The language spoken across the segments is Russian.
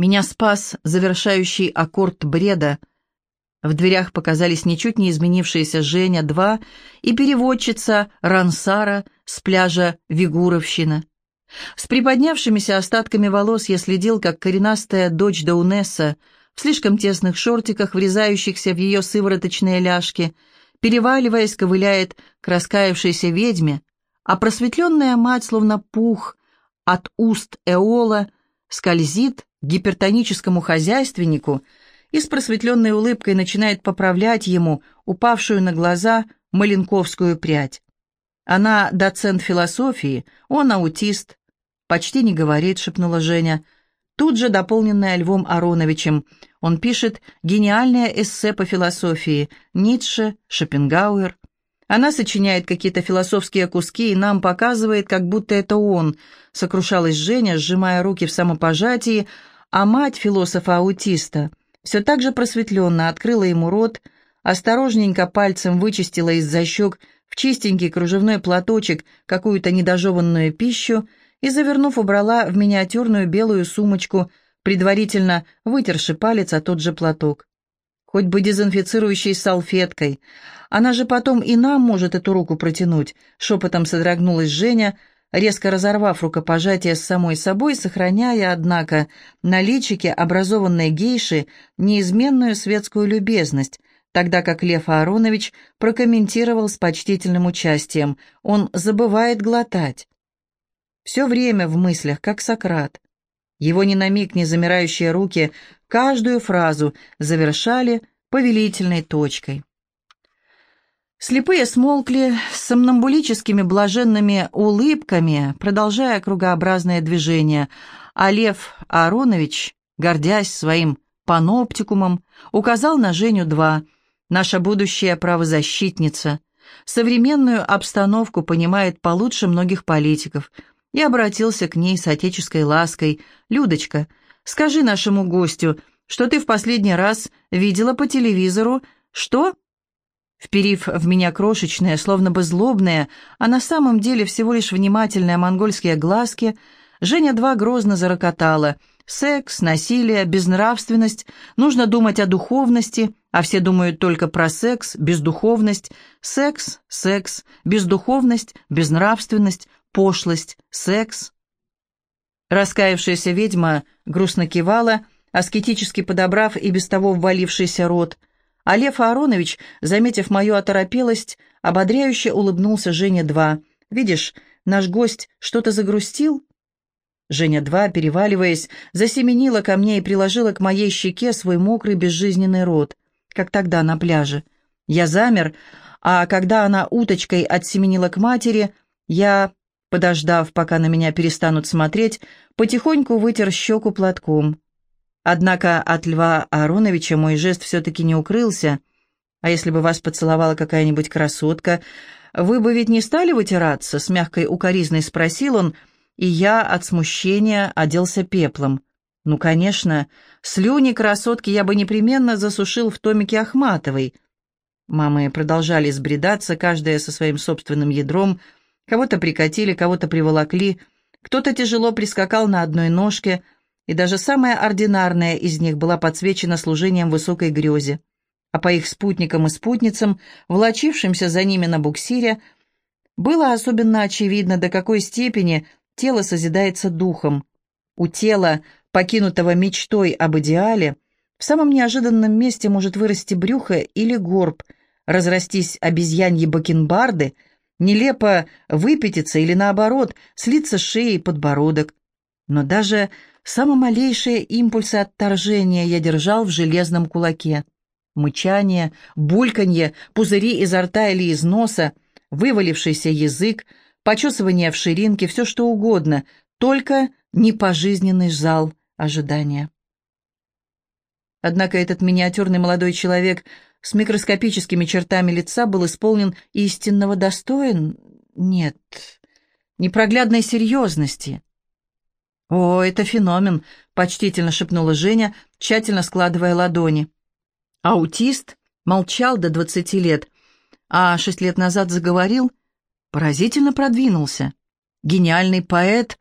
Меня спас завершающий аккорд бреда. В дверях показались ничуть не изменившиеся Женя-2 и переводчица Рансара с пляжа Вигуровщина. С приподнявшимися остатками волос я следил, как коренастая дочь Даунесса в слишком тесных шортиках, врезающихся в ее сывороточные ляжки, переваливаясь, ковыляет к раскаявшейся ведьме, а просветленная мать, словно пух, от уст Эола, скользит гипертоническому хозяйственнику и с просветленной улыбкой начинает поправлять ему упавшую на глаза маленковскую прядь. Она доцент философии, он аутист. «Почти не говорит», — шепнула Женя. Тут же дополненная Львом Ароновичем. Он пишет гениальное эссе по философии. Ницше, Шопенгауэр. Она сочиняет какие-то философские куски и нам показывает, как будто это он, сокрушалась Женя, сжимая руки в самопожатии, а мать философа-аутиста все так же просветленно открыла ему рот, осторожненько пальцем вычистила из-за щек в чистенький кружевной платочек какую-то недожеванную пищу и, завернув, убрала в миниатюрную белую сумочку, предварительно вытерши палец о тот же платок. Хоть бы дезинфицирующей салфеткой. Она же потом и нам может эту руку протянуть, шепотом содрогнулась Женя, резко разорвав рукопожатие с самой собой, сохраняя, однако, на личике образованной гейши неизменную светскую любезность, тогда как Лев Ааронович прокомментировал с почтительным участием. Он забывает глотать. Все время в мыслях, как Сократ. Его ни на миг не замирающие руки каждую фразу завершали повелительной точкой. Слепые смолкли с сомнамбулическими блаженными улыбками, продолжая кругообразное движение, а Лев Аронович, гордясь своим паноптикумом, указал на Женю-2, наша будущая правозащитница, современную обстановку понимает получше многих политиков, и обратился к ней с отеческой лаской. «Людочка, Скажи нашему гостю, что ты в последний раз видела по телевизору, что...» Вперив в меня крошечные, словно бы злобные, а на самом деле всего лишь внимательные монгольские глазки, Женя два грозно зарокотала. Секс, насилие, безнравственность, нужно думать о духовности, а все думают только про секс, бездуховность, секс, секс, бездуховность, безнравственность, пошлость, секс. Раскаявшаяся ведьма грустно кивала, аскетически подобрав и без того ввалившийся рот. А Лев Ааронович, заметив мою оторопелость, ободряюще улыбнулся Жене-2. «Видишь, наш гость что-то загрустил?» Женя-2, переваливаясь, засеменила ко мне и приложила к моей щеке свой мокрый безжизненный рот, как тогда на пляже. Я замер, а когда она уточкой отсеменила к матери, я Подождав, пока на меня перестанут смотреть, потихоньку вытер щеку платком. Однако от Льва Ароновича мой жест все-таки не укрылся. А если бы вас поцеловала какая-нибудь красотка, вы бы ведь не стали вытираться? С мягкой укоризной спросил он, и я от смущения оделся пеплом. Ну, конечно, слюни красотки я бы непременно засушил в томике Ахматовой. Мамы продолжали сбредаться, каждая со своим собственным ядром — Кого-то прикатили, кого-то приволокли, кто-то тяжело прискакал на одной ножке, и даже самая ординарная из них была подсвечена служением высокой грезе. А по их спутникам и спутницам, влачившимся за ними на буксире, было особенно очевидно, до какой степени тело созидается духом. У тела, покинутого мечтой об идеале, в самом неожиданном месте может вырасти брюхо или горб, разрастись обезьяньи бакенбарды — нелепо выпятиться или, наоборот, слиться с шеей подбородок. Но даже самые малейшие импульсы отторжения я держал в железном кулаке. Мычание, бульканье, пузыри изо рта или из носа, вывалившийся язык, почесывание в ширинке, все что угодно, только не пожизненный зал ожидания. Однако этот миниатюрный молодой человек с микроскопическими чертами лица был исполнен истинного достоин... Нет, непроглядной серьезности. «О, это феномен!» — почтительно шепнула Женя, тщательно складывая ладони. Аутист молчал до двадцати лет, а шесть лет назад заговорил, поразительно продвинулся. Гениальный поэт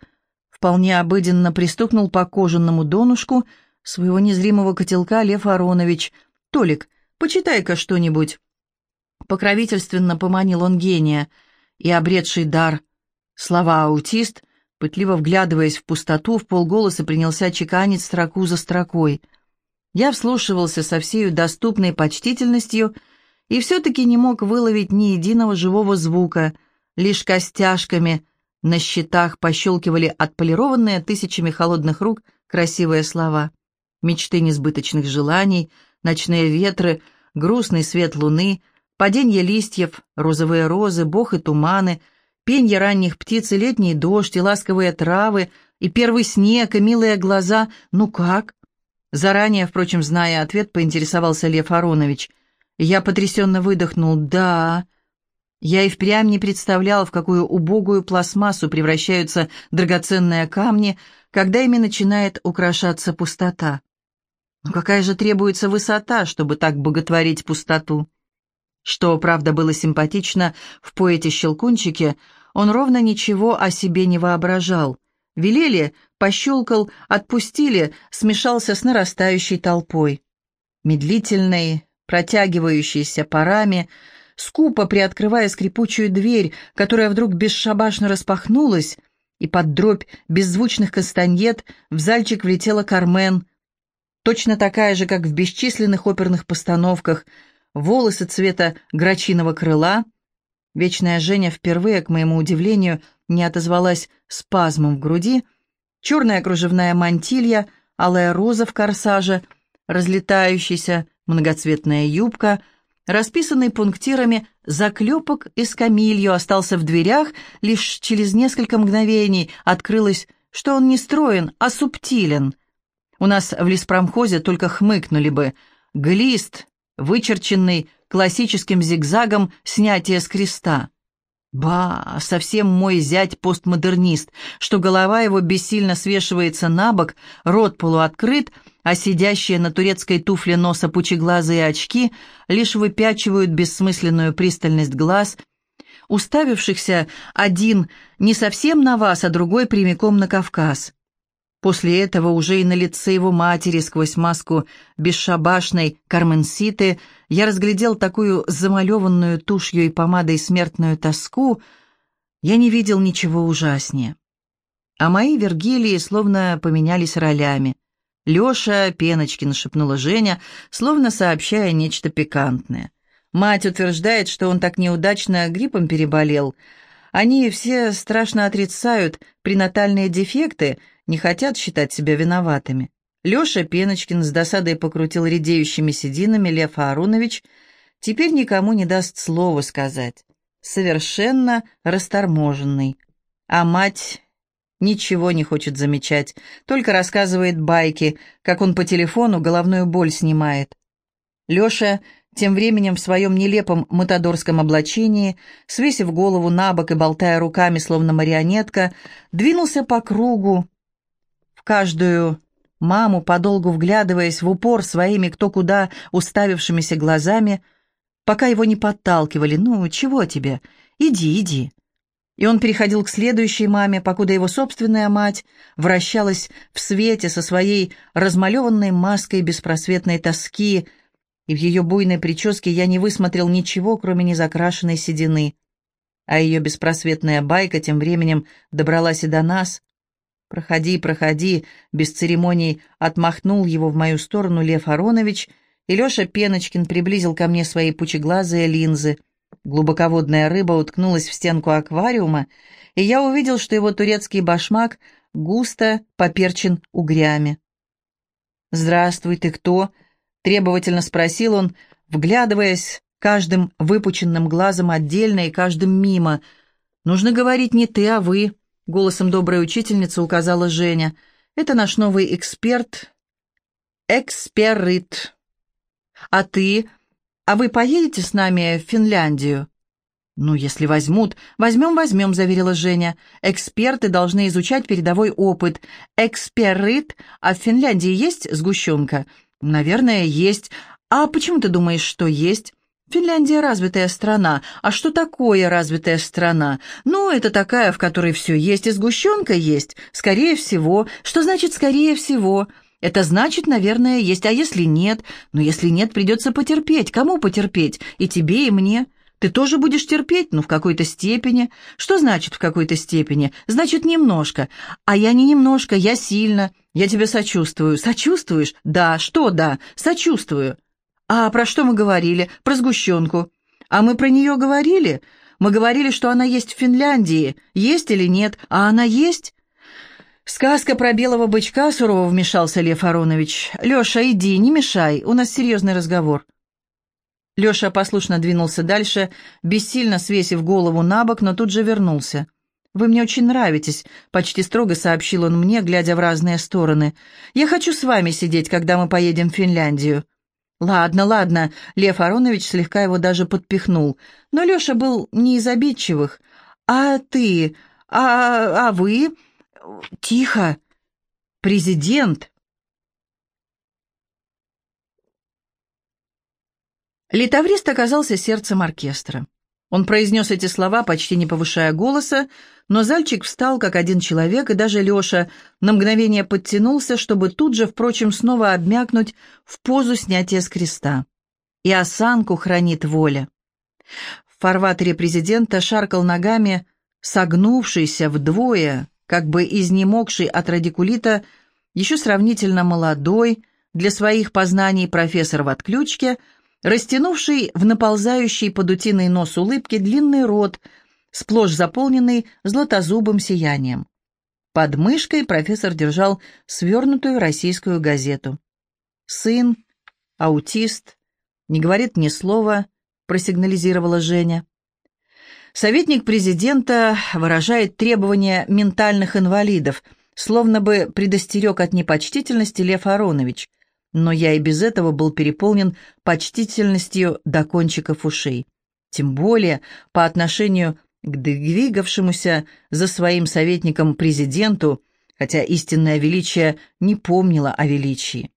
вполне обыденно пристукнул по кожаному донышку своего незримого котелка Лев Аронович. «Толик, почитай-ка что-нибудь». Покровительственно поманил он гения и обретший дар. Слова «аутист», пытливо вглядываясь в пустоту, в полголоса принялся чеканить строку за строкой. Я вслушивался со всею доступной почтительностью и все-таки не мог выловить ни единого живого звука, лишь костяшками на щитах пощелкивали отполированные тысячами холодных рук красивые слова. Мечты несбыточных желаний, ночные ветры, грустный свет луны, падение листьев, розовые розы, бог и туманы, пенье ранних птиц и летний дождь, и ласковые травы, и первый снег, и милые глаза. Ну как? Заранее, впрочем, зная ответ, поинтересовался Лев Аронович. Я потрясенно выдохнул «да». Я и впрямь не представлял, в какую убогую пластмассу превращаются драгоценные камни, когда ими начинает украшаться пустота. Но какая же требуется высота, чтобы так боготворить пустоту? Что, правда, было симпатично в поэте-щелкунчике, он ровно ничего о себе не воображал. Велели, пощелкал, отпустили, смешался с нарастающей толпой. Медлительный, протягивающийся парами, скупо приоткрывая скрипучую дверь, которая вдруг бесшабашно распахнулась, и под дробь беззвучных кастаньет в зальчик влетела Кармен, точно такая же, как в бесчисленных оперных постановках, волосы цвета грачиного крыла. Вечная Женя впервые, к моему удивлению, не отозвалась спазмом в груди, черная кружевная мантилья, алая роза в корсаже, разлетающаяся многоцветная юбка — расписанный пунктирами заклепок из камилью, остался в дверях, лишь через несколько мгновений открылось, что он не строен, а субтилен. У нас в леспромхозе только хмыкнули бы. Глист, вычерченный классическим зигзагом снятия с креста. Ба, совсем мой зять-постмодернист, что голова его бессильно свешивается на бок, рот полуоткрыт, а сидящие на турецкой туфле носа пучеглазые очки лишь выпячивают бессмысленную пристальность глаз, уставившихся один не совсем на вас, а другой прямиком на Кавказ. После этого уже и на лице его матери сквозь маску бесшабашной Карменситы я разглядел такую замалеванную тушью и помадой смертную тоску, я не видел ничего ужаснее. А мои Вергилии словно поменялись ролями. «Леша, Пеночкин», — шепнула Женя, словно сообщая нечто пикантное. Мать утверждает, что он так неудачно гриппом переболел. Они все страшно отрицают пренатальные дефекты — не хотят считать себя виноватыми. Леша Пеночкин с досадой покрутил редеющими сединами Лев Арунович, теперь никому не даст слова сказать. Совершенно расторможенный. А мать ничего не хочет замечать, только рассказывает байки, как он по телефону головную боль снимает. Леша тем временем в своем нелепом матадорском облачении, свесив голову на бок и болтая руками, словно марионетка, двинулся по кругу, каждую маму, подолгу вглядываясь в упор своими кто куда уставившимися глазами, пока его не подталкивали. «Ну, чего тебе? Иди, иди». И он переходил к следующей маме, покуда его собственная мать вращалась в свете со своей размалеванной маской беспросветной тоски, и в ее буйной прическе я не высмотрел ничего, кроме незакрашенной седины. А ее беспросветная байка тем временем добралась и до нас, «Проходи, проходи», — без церемоний отмахнул его в мою сторону Лев Аронович, и Леша Пеночкин приблизил ко мне свои пучеглазые линзы. Глубоководная рыба уткнулась в стенку аквариума, и я увидел, что его турецкий башмак густо поперчен угрями. «Здравствуй, ты кто?» — требовательно спросил он, вглядываясь каждым выпученным глазом отдельно и каждым мимо. «Нужно говорить не ты, а вы», Голосом доброй учительницы указала Женя. «Это наш новый эксперт. Эксперит. А ты? А вы поедете с нами в Финляндию?» «Ну, если возьмут, возьмем, возьмем», — заверила Женя. «Эксперты должны изучать передовой опыт. Эксперит. А в Финляндии есть сгущенка?» «Наверное, есть. А почему ты думаешь, что есть?» Финляндия развитая страна. А что такое развитая страна? Ну, это такая, в которой все есть, и сгущенка есть. Скорее всего. Что значит «скорее всего»? Это значит, наверное, есть, а если нет? Но если нет, придется потерпеть. Кому потерпеть? И тебе, и мне. Ты тоже будешь терпеть, ну, в какой-то степени. Что значит в какой-то степени? Значит, немножко. А я не немножко, я сильно. Я тебе сочувствую. Сочувствуешь? Да. Что да? Сочувствую. А про что мы говорили? Про сгущенку. А мы про нее говорили? Мы говорили, что она есть в Финляндии. Есть или нет? А она есть? «Сказка про белого бычка», — сурово вмешался Лев Аронович. «Леша, иди, не мешай, у нас серьезный разговор». Леша послушно двинулся дальше, бессильно свесив голову на бок, но тут же вернулся. «Вы мне очень нравитесь», — почти строго сообщил он мне, глядя в разные стороны. «Я хочу с вами сидеть, когда мы поедем в Финляндию». «Ладно, ладно», — Лев Аронович слегка его даже подпихнул. Но Леша был не из обидчивых. «А ты? А, а вы?» «Тихо! Президент!» Литаврист оказался сердцем оркестра. Он произнес эти слова, почти не повышая голоса, но Зальчик встал, как один человек, и даже Леша на мгновение подтянулся, чтобы тут же, впрочем, снова обмякнуть в позу снятия с креста. И осанку хранит воля. В фарватере президента шаркал ногами, согнувшийся вдвое, как бы изнемогший от радикулита, еще сравнительно молодой, для своих познаний профессор в отключке, растянувший в наползающий под утиный нос улыбки длинный рот, сплошь заполненный златозубым сиянием. Под мышкой профессор держал свернутую российскую газету. «Сын, аутист, не говорит ни слова», — просигнализировала Женя. Советник президента выражает требования ментальных инвалидов, словно бы предостерег от непочтительности Лев Аронович, но я и без этого был переполнен почтительностью до кончиков ушей. Тем более по отношению к двигавшемуся за своим советником президенту, хотя истинное величие не помнило о величии.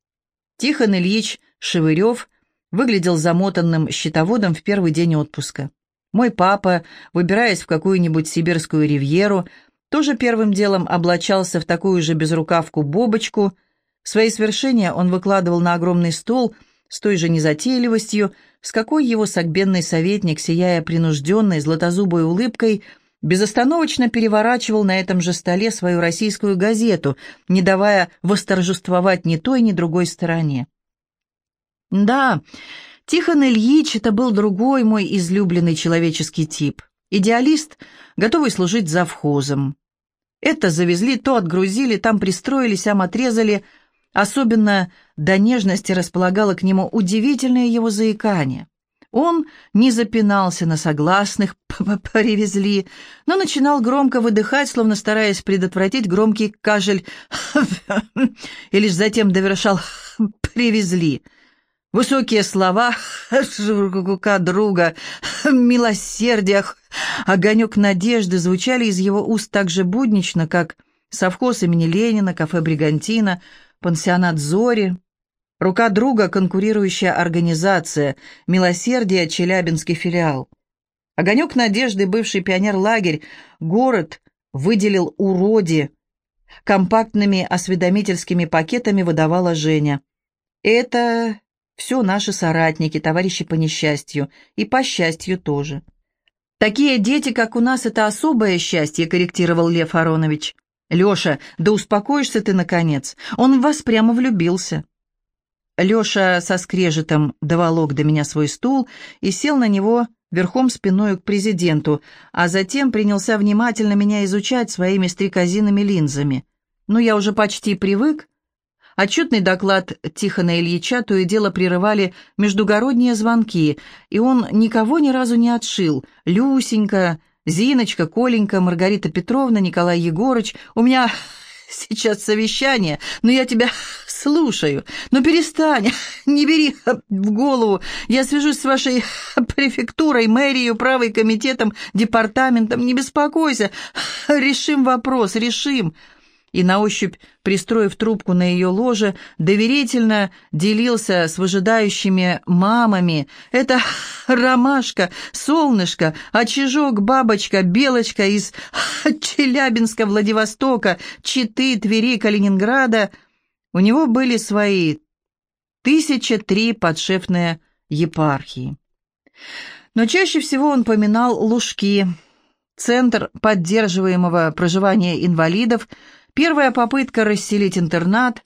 Тихон Ильич Шевырев выглядел замотанным счетоводом в первый день отпуска. Мой папа, выбираясь в какую-нибудь сибирскую ривьеру, тоже первым делом облачался в такую же безрукавку-бобочку. Свои свершения он выкладывал на огромный стол с той же незатейливостью, с какой его согбенный советник, сияя принужденной златозубой улыбкой, безостановочно переворачивал на этом же столе свою российскую газету, не давая восторжествовать ни той, ни другой стороне. Да, Тихон Ильич — это был другой мой излюбленный человеческий тип. Идеалист, готовый служить завхозом. Это завезли, то отгрузили, там пристроились, ам отрезали. Особенно до нежности располагало к нему удивительное его заикание. Он не запинался на согласных, привезли, но начинал громко выдыхать, словно стараясь предотвратить громкий кашель, и лишь затем довершал «привезли». Высокие слова рука друга, милосердие, огонек надежды звучали из его уст так же буднично, как совхоз имени Ленина, кафе «Бригантина», пансионат «Зори», рука друга, конкурирующая организация, милосердие, Челябинский филиал. Огонек надежды, бывший пионер-лагерь, город выделил уроди. Компактными осведомительскими пакетами выдавала Женя. Это все наши соратники, товарищи по несчастью, и по счастью тоже. Такие дети, как у нас, это особое счастье, корректировал Лев Аронович. Леша, да успокоишься ты, наконец. Он в вас прямо влюбился. Леша со скрежетом доволок до меня свой стул и сел на него верхом спиной к президенту, а затем принялся внимательно меня изучать своими стрекозиными линзами. Но я уже почти привык, Отчетный доклад Тихона Ильича то и дело прерывали междугородние звонки, и он никого ни разу не отшил. «Люсенька», «Зиночка», «Коленька», «Маргарита Петровна», «Николай Егорыч, у меня сейчас совещание, но я тебя слушаю. Но перестань, не бери в голову. Я свяжусь с вашей префектурой, мэрией, правой комитетом, департаментом. Не беспокойся. Решим вопрос, решим и на ощупь, пристроив трубку на ее ложе, доверительно делился с выжидающими мамами. Это ромашка, солнышко, очажок, бабочка, белочка из Челябинска, Владивостока, Читы, Твери, Калининграда. У него были свои тысяча три подшефные епархии. Но чаще всего он поминал Лужки, центр поддерживаемого проживания инвалидов, первая попытка расселить интернат,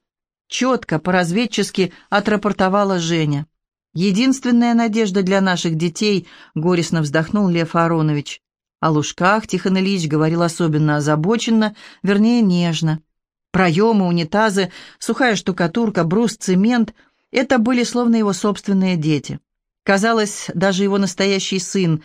четко, по-разведчески отрапортовала Женя. «Единственная надежда для наших детей», — горестно вздохнул Лев Аронович. О Лужках Тихон Ильич говорил особенно озабоченно, вернее, нежно. Проемы, унитазы, сухая штукатурка, брус, цемент — это были словно его собственные дети. Казалось, даже его настоящий сын,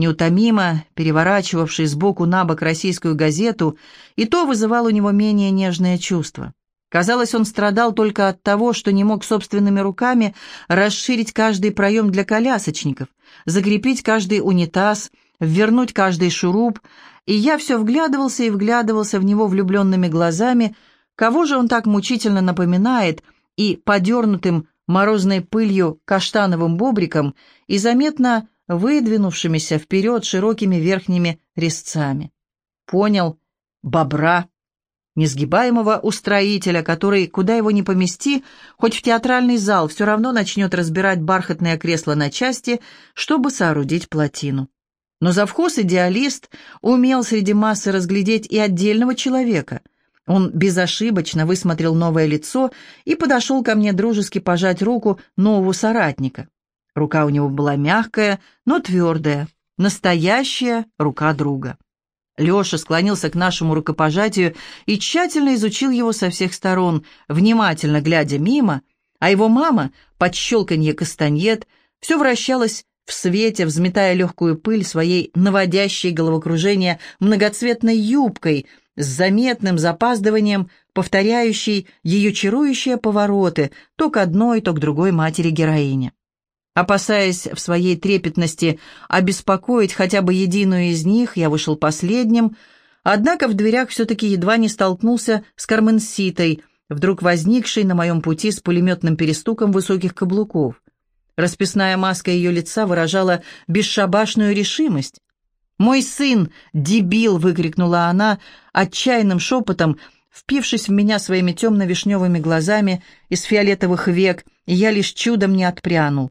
неутомимо переворачивавший сбоку на бок российскую газету, и то вызывал у него менее нежное чувство. Казалось, он страдал только от того, что не мог собственными руками расширить каждый проем для колясочников, закрепить каждый унитаз, ввернуть каждый шуруп, и я все вглядывался и вглядывался в него влюбленными глазами, кого же он так мучительно напоминает, и подернутым морозной пылью каштановым бобриком и заметно выдвинувшимися вперед широкими верхними резцами. Понял, бобра, несгибаемого устроителя, который, куда его ни помести, хоть в театральный зал, все равно начнет разбирать бархатное кресло на части, чтобы соорудить плотину. Но завхоз-идеалист умел среди массы разглядеть и отдельного человека. Он безошибочно высмотрел новое лицо и подошел ко мне дружески пожать руку нового соратника. Рука у него была мягкая, но твердая, настоящая рука друга. Леша склонился к нашему рукопожатию и тщательно изучил его со всех сторон, внимательно глядя мимо, а его мама, под щелканье кастаньет, все вращалась в свете, взметая легкую пыль своей наводящей головокружение многоцветной юбкой с заметным запаздыванием, повторяющей ее чарующие повороты то к одной, то к другой матери-героине. Опасаясь в своей трепетности обеспокоить хотя бы единую из них, я вышел последним, однако в дверях все-таки едва не столкнулся с Карменситой, вдруг возникшей на моем пути с пулеметным перестуком высоких каблуков. Расписная маска ее лица выражала бесшабашную решимость. «Мой сын, дебил!» — выкрикнула она отчаянным шепотом, впившись в меня своими темно-вишневыми глазами из фиолетовых век, и я лишь чудом не отпрянул.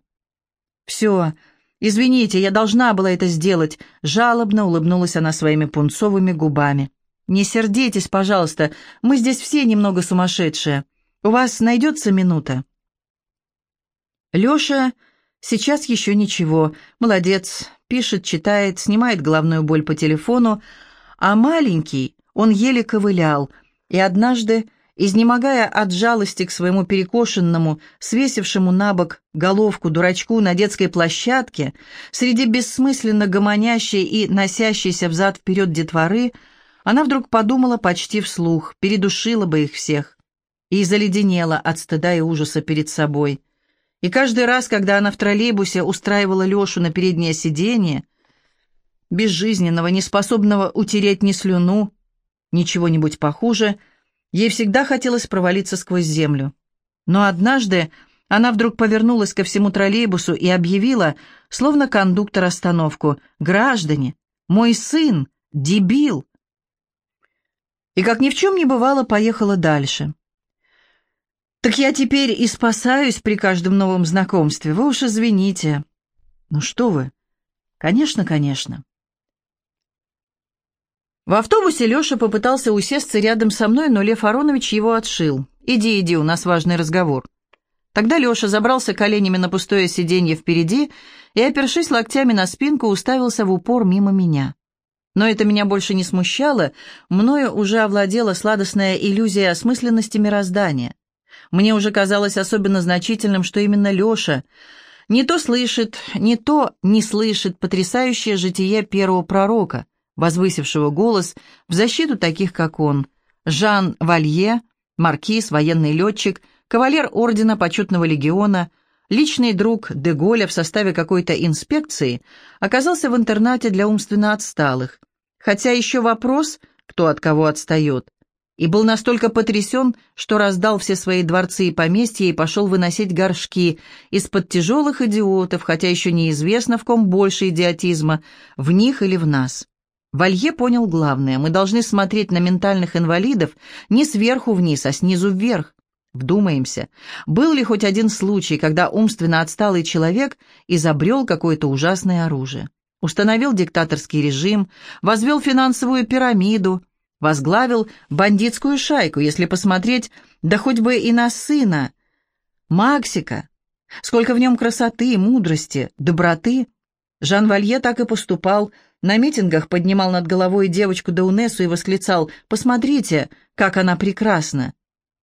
«Все, извините, я должна была это сделать», — жалобно улыбнулась она своими пунцовыми губами. «Не сердитесь, пожалуйста, мы здесь все немного сумасшедшие. У вас найдется минута?» Леша сейчас еще ничего, молодец, пишет, читает, снимает головную боль по телефону, а маленький, он еле ковылял, и однажды Изнемогая от жалости к своему перекошенному, свесившему на бок головку дурачку на детской площадке, среди бессмысленно гомонящей и носящейся взад-вперед детворы, она вдруг подумала почти вслух, передушила бы их всех, и заледенела от стыда и ужаса перед собой. И каждый раз, когда она в троллейбусе устраивала Лешу на переднее сиденье, безжизненного, неспособного утереть ни слюну, ничего-нибудь похуже — Ей всегда хотелось провалиться сквозь землю. Но однажды она вдруг повернулась ко всему троллейбусу и объявила, словно кондуктор остановку, «Граждане, мой сын, дебил!» И, как ни в чем не бывало, поехала дальше. «Так я теперь и спасаюсь при каждом новом знакомстве, вы уж извините». «Ну что вы?» «Конечно, конечно». В автобусе Леша попытался усесться рядом со мной, но Лев Аронович его отшил. «Иди, иди, у нас важный разговор». Тогда Леша забрался коленями на пустое сиденье впереди и, опершись локтями на спинку, уставился в упор мимо меня. Но это меня больше не смущало, мною уже овладела сладостная иллюзия осмысленности мироздания. Мне уже казалось особенно значительным, что именно Леша не то слышит, не то не слышит потрясающее житие первого пророка, возвысившего голос в защиту таких, как он. Жан Валье, маркиз, военный летчик, кавалер Ордена Почетного Легиона, личный друг Деголя в составе какой-то инспекции, оказался в интернате для умственно отсталых. Хотя еще вопрос, кто от кого отстает. И был настолько потрясен, что раздал все свои дворцы и поместья и пошел выносить горшки из-под тяжелых идиотов, хотя еще неизвестно, в ком больше идиотизма, в них или в нас. Валье понял главное. Мы должны смотреть на ментальных инвалидов не сверху вниз, а снизу вверх. Вдумаемся, был ли хоть один случай, когда умственно отсталый человек изобрел какое-то ужасное оружие, установил диктаторский режим, возвел финансовую пирамиду, возглавил бандитскую шайку, если посмотреть, да хоть бы и на сына, Максика. Сколько в нем красоты, мудрости, доброты. Жан Валье так и поступал, на митингах поднимал над головой девочку Даунесу и восклицал «Посмотрите, как она прекрасна!»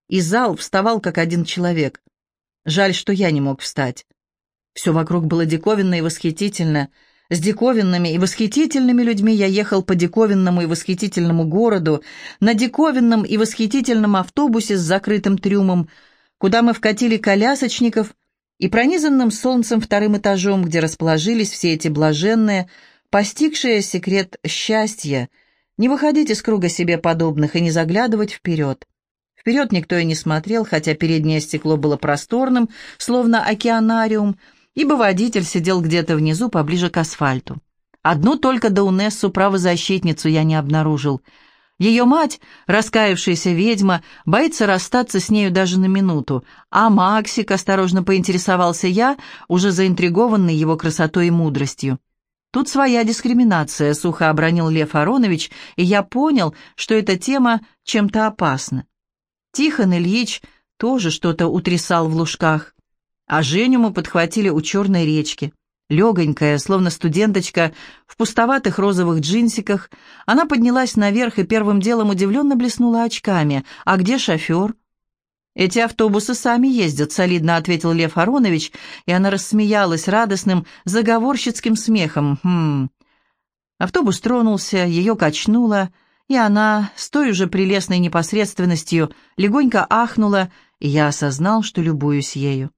И зал вставал как один человек. Жаль, что я не мог встать. Все вокруг было диковинно и восхитительно. С диковинными и восхитительными людьми я ехал по диковинному и восхитительному городу, на диковинном и восхитительном автобусе с закрытым трюмом, куда мы вкатили колясочников, и пронизанным солнцем вторым этажом, где расположились все эти блаженные, постигшие секрет счастья, не выходить из круга себе подобных и не заглядывать вперед. Вперед никто и не смотрел, хотя переднее стекло было просторным, словно океанариум, ибо водитель сидел где-то внизу, поближе к асфальту. Одну только Даунессу, правозащитницу, я не обнаружил. Ее мать, раскаявшаяся ведьма, боится расстаться с нею даже на минуту, а Максик, осторожно поинтересовался я, уже заинтригованный его красотой и мудростью. Тут своя дискриминация, сухо обронил Лев Аронович, и я понял, что эта тема чем-то опасна. Тихон Ильич тоже что-то утрясал в лужках, а Женю мы подхватили у черной речки. Легонькая, словно студенточка, в пустоватых розовых джинсиках, она поднялась наверх и первым делом удивленно блеснула очками. «А где шофер?» «Эти автобусы сами ездят», — солидно ответил Лев Аронович, и она рассмеялась радостным, заговорщицким смехом. «Хм...» Автобус тронулся, ее качнуло, и она, с той же прелестной непосредственностью, легонько ахнула, и я осознал, что любуюсь ею.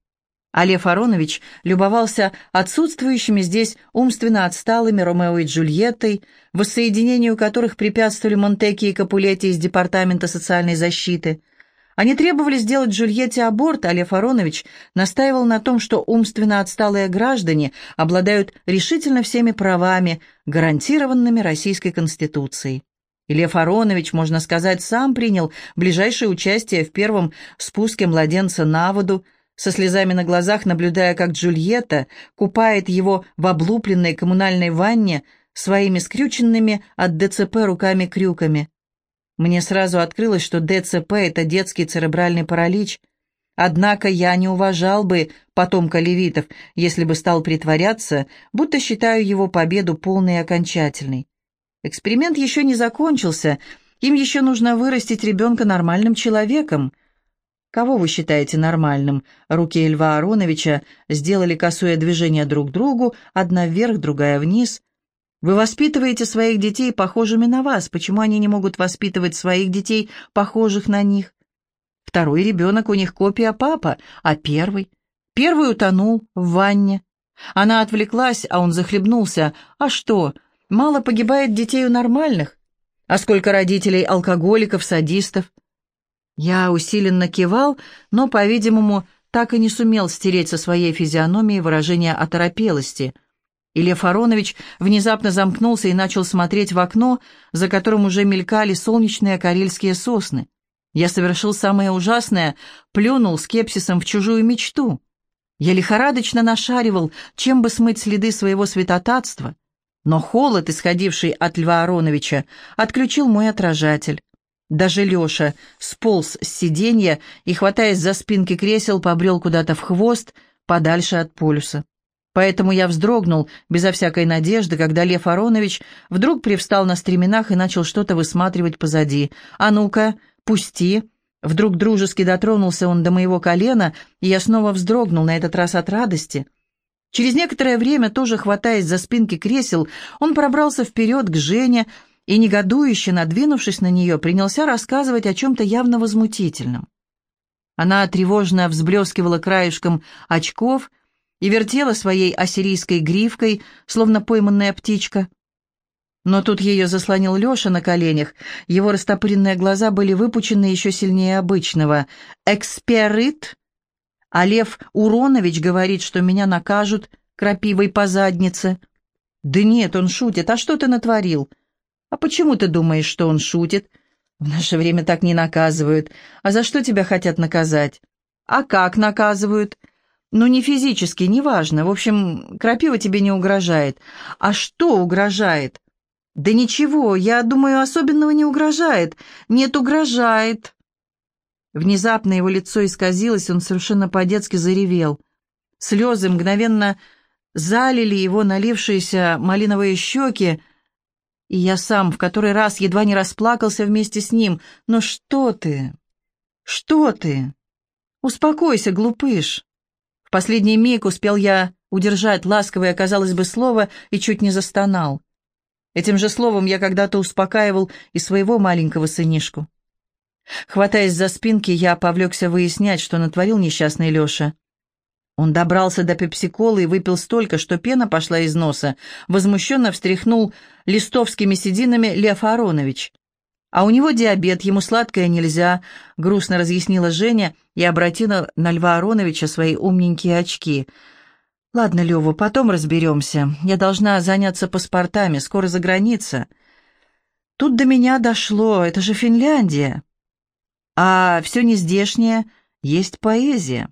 А Аронович любовался отсутствующими здесь умственно отсталыми Ромео и Джульеттой, воссоединению которых препятствовали Монтеки и Капулетти из Департамента социальной защиты — они требовали сделать Джульетте аборт, а Лев Аронович настаивал на том, что умственно отсталые граждане обладают решительно всеми правами, гарантированными Российской Конституцией. И Лев Аронович, можно сказать, сам принял ближайшее участие в первом спуске младенца на воду, со слезами на глазах, наблюдая, как Джульетта купает его в облупленной коммунальной ванне своими скрюченными от ДЦП руками-крюками. Мне сразу открылось, что ДЦП – это детский церебральный паралич. Однако я не уважал бы потомка левитов, если бы стал притворяться, будто считаю его победу полной и окончательной. Эксперимент еще не закончился, им еще нужно вырастить ребенка нормальным человеком. Кого вы считаете нормальным? Руки Льва Ароновича сделали косое движение друг другу, одна вверх, другая вниз. Вы воспитываете своих детей похожими на вас. Почему они не могут воспитывать своих детей, похожих на них? Второй ребенок у них копия папа, а первый? Первый утонул в ванне. Она отвлеклась, а он захлебнулся. А что, мало погибает детей у нормальных? А сколько родителей алкоголиков, садистов? Я усиленно кивал, но, по-видимому, так и не сумел стереть со своей физиономии выражение оторопелости — и Лев Аронович внезапно замкнулся и начал смотреть в окно, за которым уже мелькали солнечные карельские сосны. Я совершил самое ужасное, плюнул скепсисом в чужую мечту. Я лихорадочно нашаривал, чем бы смыть следы своего святотатства, но холод, исходивший от Льва Ароновича, отключил мой отражатель. Даже Леша сполз с сиденья и, хватаясь за спинки кресел, побрел куда-то в хвост, подальше от полюса. Поэтому я вздрогнул, безо всякой надежды, когда Лев Аронович вдруг привстал на стременах и начал что-то высматривать позади. «А ну-ка, пусти!» Вдруг дружески дотронулся он до моего колена, и я снова вздрогнул, на этот раз от радости. Через некоторое время, тоже хватаясь за спинки кресел, он пробрался вперед к Жене и, негодующе надвинувшись на нее, принялся рассказывать о чем-то явно возмутительном. Она тревожно взблескивала краешком очков и вертела своей ассирийской гривкой, словно пойманная птичка. Но тут ее заслонил Леша на коленях, его растопыренные глаза были выпучены еще сильнее обычного. «Эксперит?» А Лев Уронович говорит, что меня накажут крапивой по заднице. «Да нет, он шутит. А что ты натворил?» «А почему ты думаешь, что он шутит?» В наше время так не наказывают. А за что тебя хотят наказать? А как наказывают? Ну, не физически, неважно. В общем, крапива тебе не угрожает. А что угрожает? Да ничего, я думаю, особенного не угрожает. Нет, угрожает. Внезапно его лицо исказилось, он совершенно по-детски заревел. Слезы мгновенно залили его налившиеся малиновые щеки, и я сам в который раз едва не расплакался вместе с ним. «Но что ты? Что ты? Успокойся, глупыш!» В последний миг успел я удержать ласковое, казалось бы, слово и чуть не застонал. Этим же словом я когда-то успокаивал и своего маленького сынишку. Хватаясь за спинки, я повлекся выяснять, что натворил несчастный Леша. Он добрался до пепсиколы и выпил столько, что пена пошла из носа. Возмущенно встряхнул листовскими сединами Лев Аронович. «А у него диабет, ему сладкое нельзя», — грустно разъяснила Женя и обратила на Льва Ароновича свои умненькие очки. «Ладно, Лева, потом разберемся. Я должна заняться паспортами, скоро за граница». Тут до меня дошло, это же Финляндия. А все нездешнее, есть поэзия.